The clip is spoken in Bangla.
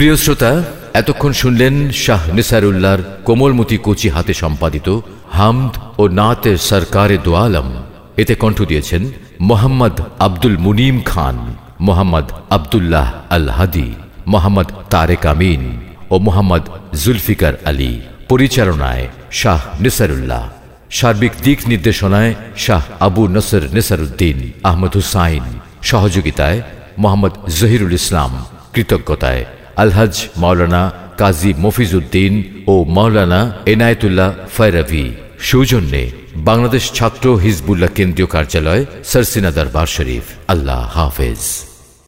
প্রিয় শ্রোতা, এতক্ষণ শুনলেন শাহ নিসারুল্লাহর কোমলমতি কচি হাতে সম্পাদিত হামদ ও নাতের সরকারে দোয়ালম এতে কণ্ঠ দিয়েছেন মোহাম্মদ আব্দুল মুনিম খান, মোহাম্মদ আবদুল্লাহ আল হাদি, মোহাম্মদ তারেক আমিন ও মোহাম্মদ জুলফিকার আলী। পরিচালনায় শাহ নিসারুল্লাহ। সার্বিক দিক নির্দেশনায় শাহ আবু নসর নিসারুদ্দিন আহমদ হুসাইন। সহযোগিতায় মোহাম্মদ জহিরুল ইসলাম। কৃতজ্ঞতায় আলহাজ মাওলানা কাজী মফিজউদ্দিন ও মাওলানা এনায়েতুল্লাহ ফয়রাভি। সৌজন্যে বাংলাদেশ ছাত্র হিজবুল্লাহ কেন্দ্রীয় কার্যালয়, সরসিনা দরবার শরীফ। আল্লাহ হাফেজ।